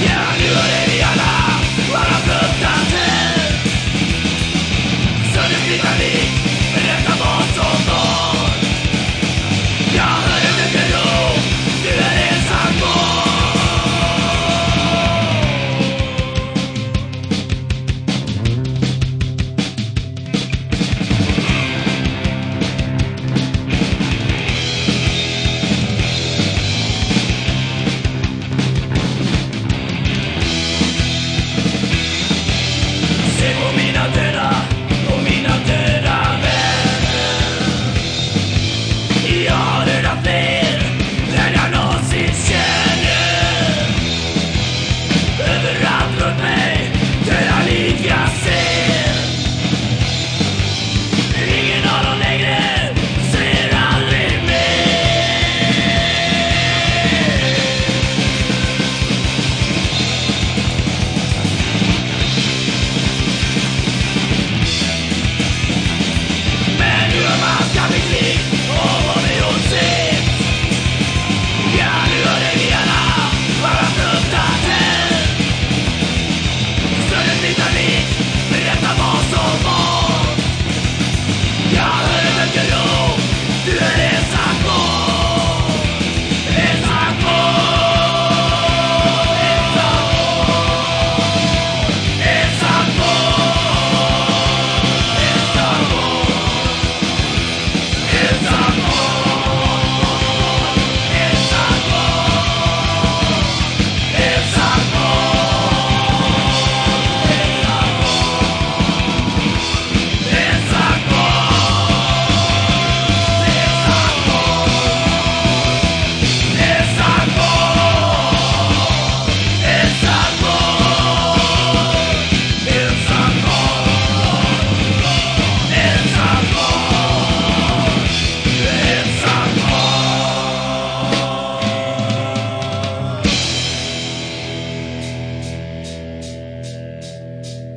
Yeah, I knew it.